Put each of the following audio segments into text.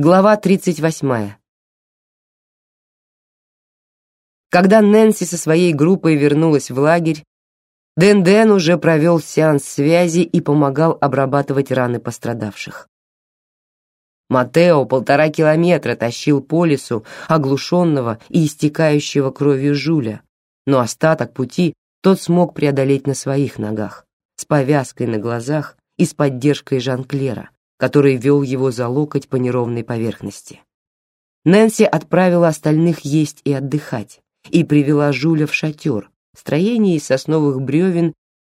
Глава 38. Когда Нэнси со своей группой вернулась в лагерь, Дэн-Дэн уже провел сеанс связи и помогал обрабатывать раны пострадавших. Матео полтора километра тащил по лесу оглушенного и истекающего кровью Жуля, но остаток пути тот смог преодолеть на своих ногах, с повязкой на глазах и с поддержкой Жан-Клера, который вел его за локоть по неровной поверхности. Нэнси отправила остальных есть и отдыхать и привела Жуля в шатер, строение из сосновых бревен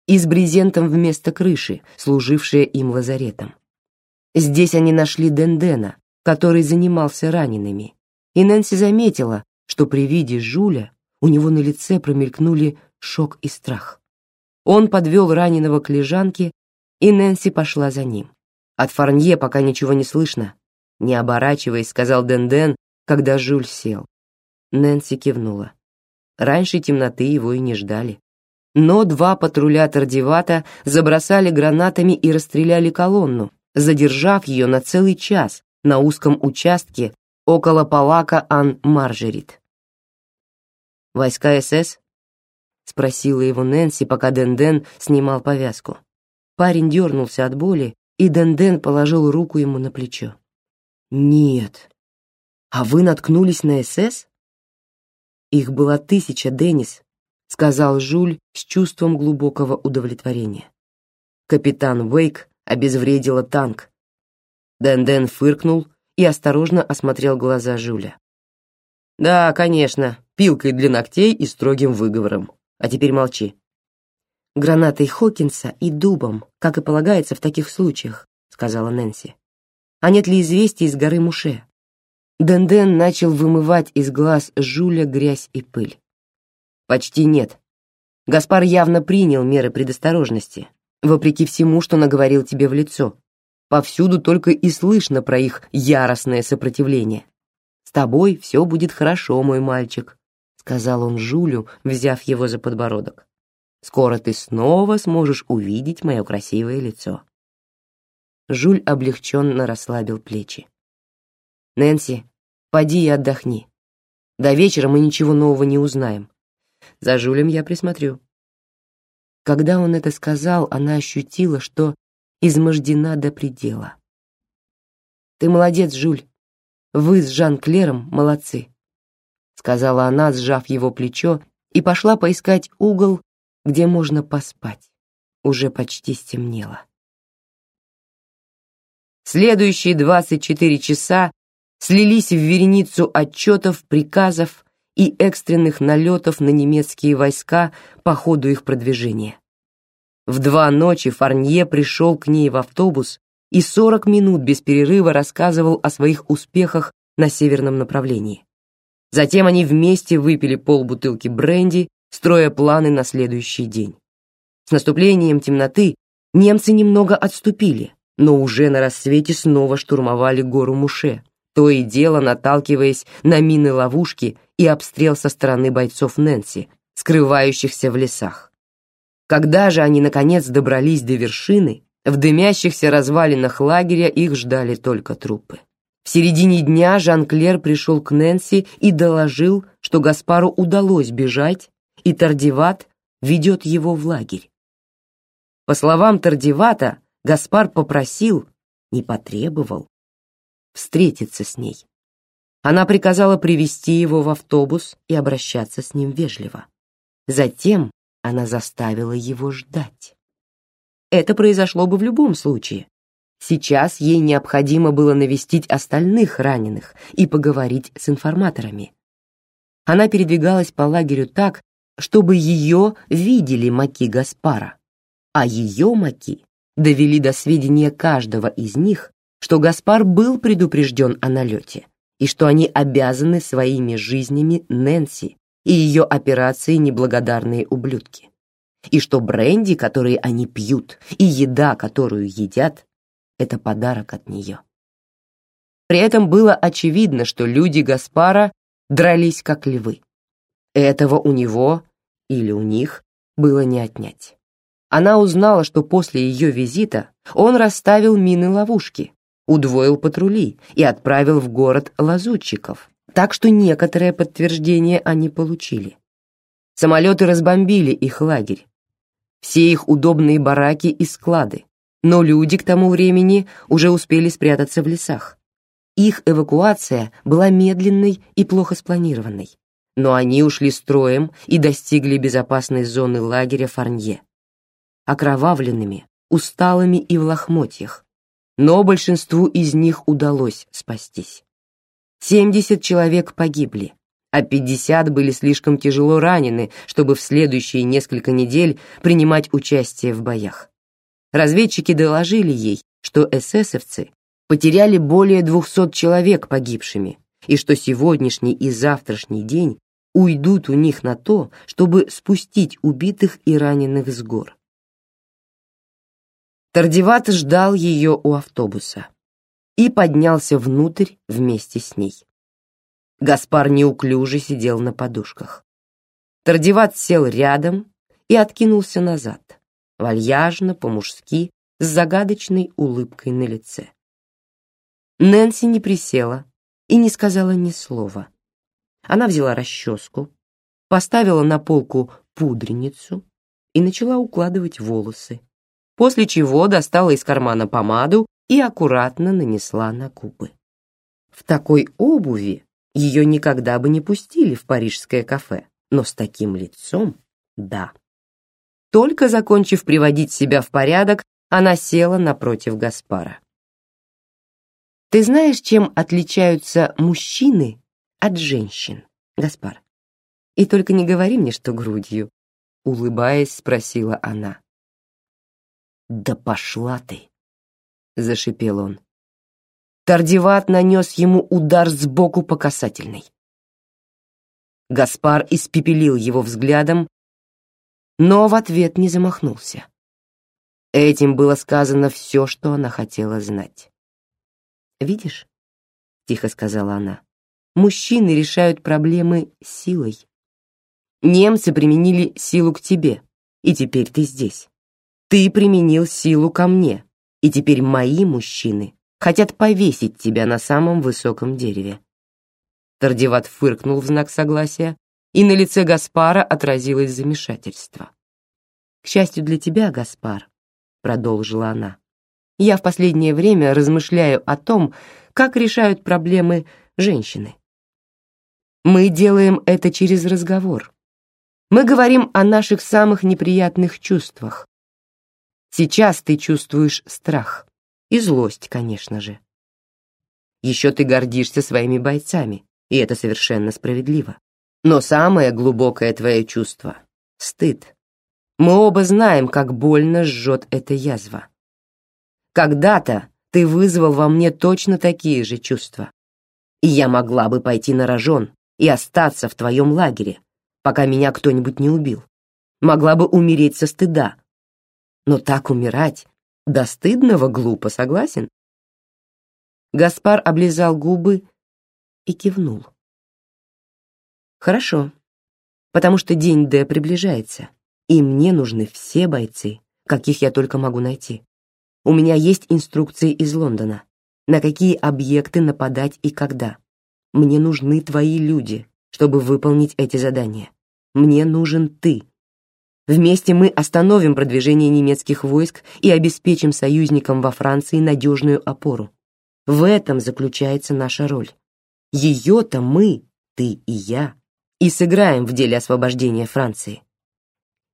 и с брезентом вместо крыши, служившее им лазаретом. Здесь они нашли Дендена, который занимался ранеными, и Нэнси заметила, что при виде Жуля у него на лице промелькнули шок и страх. Он подвел раненого к лежанке, и Нэнси пошла за ним. От Фарнье пока ничего не слышно. Не оборачиваясь, сказал Денден, когда Жюль сел. Нэнси кивнула. Раньше темноты его и не ждали. Но два патруля Тардивата забросали гранатами и расстреляли колонну, задержав ее на целый час на узком участке около Палака Ан-Маржерит. «Войска СС?» — спросила его Нэнси, пока Денден снимал повязку. Парень дернулся от боли и Денден положил руку ему на плечо. «Нет. А вы наткнулись на СС?» «Их было тысяча, Деннис», — сказал Жуль с чувством глубокого удовлетворения. Капитан Уэйк обезвредила танк. Денден фыркнул и осторожно осмотрел глаза Жуля. «Да, конечно, пилкой для ногтей и строгим выговором. А теперь молчи гранатой Хокинса и дубом, как и полагается в таких случаях, сказала Нэнси. А нет ли известий из горы Муше? Денден начал вымывать из глаз Жуля грязь и пыль. Почти нет. Гаспар явно принял меры предосторожности, вопреки всему, что наговорил тебе в лицо. Повсюду только и слышно про их яростное сопротивление. С тобой все будет хорошо, мой мальчик, сказал он Жулю, взяв его за подбородок. Скоро ты снова сможешь увидеть мое красивое лицо. Жуль облегченно расслабил плечи. Нэнси, поди и отдохни. До вечера мы ничего нового не узнаем. За Жулем я присмотрю. Когда он это сказал, она ощутила, что измождена до предела. Ты молодец, Жуль. Вы с Жан-Клером молодцы, сказала она, сжав его плечо, и пошла поискать угол, где можно поспать. Уже почти стемнело. Следующие 24 часа слились в вереницу отчетов, приказов и экстренных налетов на немецкие войска по ходу их продвижения. В два ночи Фарнье пришел к ней в автобус и 40 минут без перерыва рассказывал о своих успехах на северном направлении. Затем они вместе выпили полбутылки бренди строя планы на следующий день. С наступлением темноты немцы немного отступили, но уже на рассвете снова штурмовали гору Муше, то и дело наталкиваясь на мины-ловушки и обстрел со стороны бойцов Нэнси, скрывающихся в лесах. Когда же они наконец добрались до вершины, в дымящихся развалинах лагеря их ждали только трупы. В середине дня Жан-Клер пришел к Нэнси и доложил, что Гаспару удалось бежать и Тардиват ведет его в лагерь. По словам Тардивата, Гаспар попросил, не потребовал, встретиться с ней. Она приказала привести его в автобус и обращаться с ним вежливо. Затем она заставила его ждать. Это произошло бы в любом случае. Сейчас ей необходимо было навестить остальных раненых и поговорить с информаторами. Она передвигалась по лагерю так, чтобы ее видели маки Гаспара, а ее маки довели до сведения каждого из них, что Гаспар был предупрежден о налете и что они обязаны своими жизнями Нэнси и ее операции неблагодарные ублюдки, и что бренди, который они пьют, и еда, которую едят, это подарок от нее. При этом было очевидно, что люди Гаспара дрались как львы. Этого у него или у них было не отнять. Она узнала, что после ее визита он расставил мины-ловушки, удвоил патрули и отправил в город лазутчиков, так что некоторое подтверждение они получили. Самолеты разбомбили их лагерь, все их удобные бараки и склады, но люди к тому времени уже успели спрятаться в лесах. Их эвакуация была медленной и плохо спланированной, но они ушли строем и достигли безопасной зоны лагеря Фарнье. Окровавленными, усталыми и в лохмотьях, но большинству из них удалось спастись. 70 человек погибли, а 50 были слишком тяжело ранены, чтобы в следующие несколько недель принимать участие в боях. Разведчики доложили ей, что эсэсовцы потеряли более 200 человек погибшими, и что сегодняшний и завтрашний день уйдут у них на то, чтобы спустить убитых и раненых с гор. Тардиват ждал ее у автобуса и поднялся внутрь вместе с ней. Гаспар неуклюже сидел на подушках. Тардиват сел рядом и откинулся назад, вальяжно, по-мужски, с загадочной улыбкой на лице. Нэнси не присела и не сказала ни слова. Она взяла расческу, поставила на полку пудреницу и начала укладывать волосы, после чего достала из кармана помаду и аккуратно нанесла на губы. В такой обуви ее никогда бы не пустили в парижское кафе, но с таким лицом — да. Только закончив приводить себя в порядок, она села напротив Гаспара. Ты знаешь, чем отличаются мужчины от женщин, Гаспар? И только не говори мне, что грудью, улыбаясь, спросила она. Да пошла ты, зашипел он. Тардиват нанес ему удар сбоку по касательной. Гаспар испепелил его взглядом, но в ответ не замахнулся. Этим было сказано все, что она хотела знать. Видишь? Тихо сказала она. Мужчины решают проблемы силой. Немцы применили силу к тебе, и теперь ты здесь. Ты применил силу ко мне, и теперь мои мужчины хотят повесить тебя на самом высоком дереве. Тардиват фыркнул в знак согласия, и на лице Гаспара отразилось замешательство. К счастью для тебя, Гаспар, продолжила она. Я в последнее время размышляю о том, как решают проблемы женщины. Мы делаем это через разговор. Мы говорим о наших самых неприятных чувствах. Сейчас ты чувствуешь страх и злость, конечно же. Еще ты гордишься своими бойцами, и это совершенно справедливо. Но самое глубокое твое чувство — стыд. Мы оба знаем, как больно жжет эта язва. Когда-то ты вызвал во мне точно такие же чувства. И я могла бы пойти на рожон и остаться в твоем лагере, пока меня кто-нибудь не убил. Могла бы умереть со стыда. Но так умирать до стыдного глупо, согласен? Гаспар облизал губы и кивнул. Хорошо, потому что день Д приближается, и мне нужны все бойцы, каких я только могу найти. У меня есть инструкции из Лондона, на какие объекты нападать и когда. Мне нужны твои люди, чтобы выполнить эти задания. Мне нужен ты. Вместе мы остановим продвижение немецких войск и обеспечим союзникам во Франции надежную опору. В этом заключается наша роль. Ее-то мы, ты и я, и сыграем в деле освобождения Франции.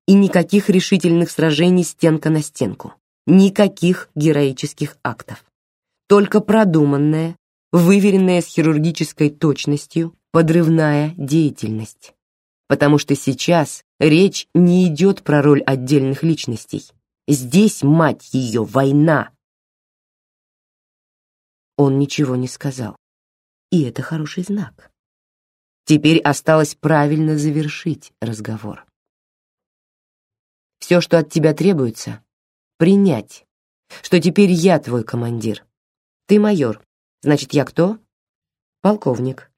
И никаких решительных сражений стенка на стенку. Никаких героических актов. Только продуманная, выверенная с хирургической точностью подрывная деятельность. Потому что сейчас речь не идет про роль отдельных личностей. Здесь, мать ее, война. Он ничего не сказал. И это хороший знак. Теперь осталось правильно завершить разговор. Все, что от тебя требуется, принять, что теперь я твой командир. Ты майор, значит, я кто? Полковник.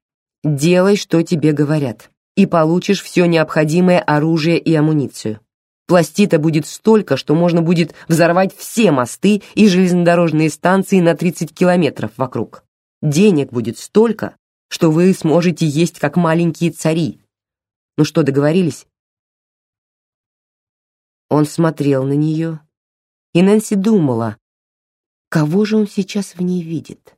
Делай, что тебе говорят, и получишь все необходимое оружие и амуницию. Пластита будет столько, что можно будет взорвать все мосты и железнодорожные станции на 30 километров вокруг. Денег будет столько, что вы сможете есть как маленькие цари. Ну что, договорились? Он смотрел на нее, и Нэнси думала, кого же он сейчас в ней видит.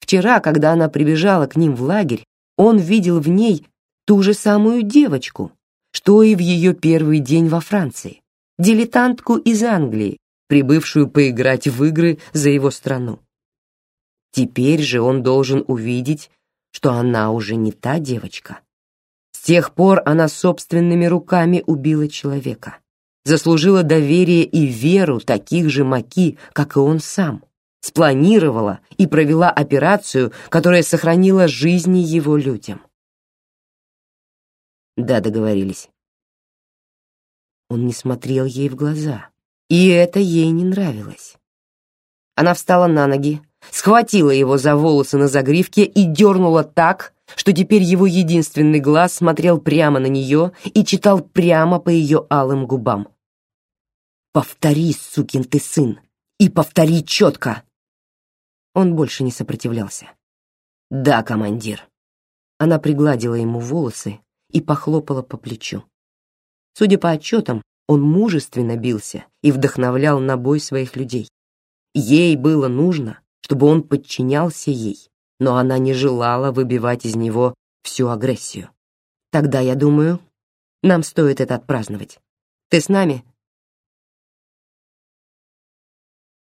Вчера, когда она прибежала к ним в лагерь, он видел в ней ту же самую девочку, что и в ее первый день во Франции, дилетантку из Англии, прибывшую поиграть в игры за его страну. Теперь же он должен увидеть, что она уже не та девочка. С тех пор она собственными руками убила человека, заслужила доверие и веру таких же маки, как и он сам, спланировала и провела операцию, которая сохранила жизни его людям. Да, договорились. Он не смотрел ей в глаза, и это ей не нравилось. Она встала на ноги, схватила его за волосы на загривке и дернула так, что теперь его единственный глаз смотрел прямо на нее и читал прямо по ее алым губам. «Повтори, сукин ты сын, и повтори четко!» Он больше не сопротивлялся. «Да, командир». Она пригладила ему волосы, и похлопала по плечу. Судя по отчетам, он мужественно бился и вдохновлял на бой своих людей. Ей было нужно, чтобы он подчинялся ей, но она не желала выбивать из него всю агрессию. Тогда, я думаю, нам стоит это отпраздновать. Ты с нами?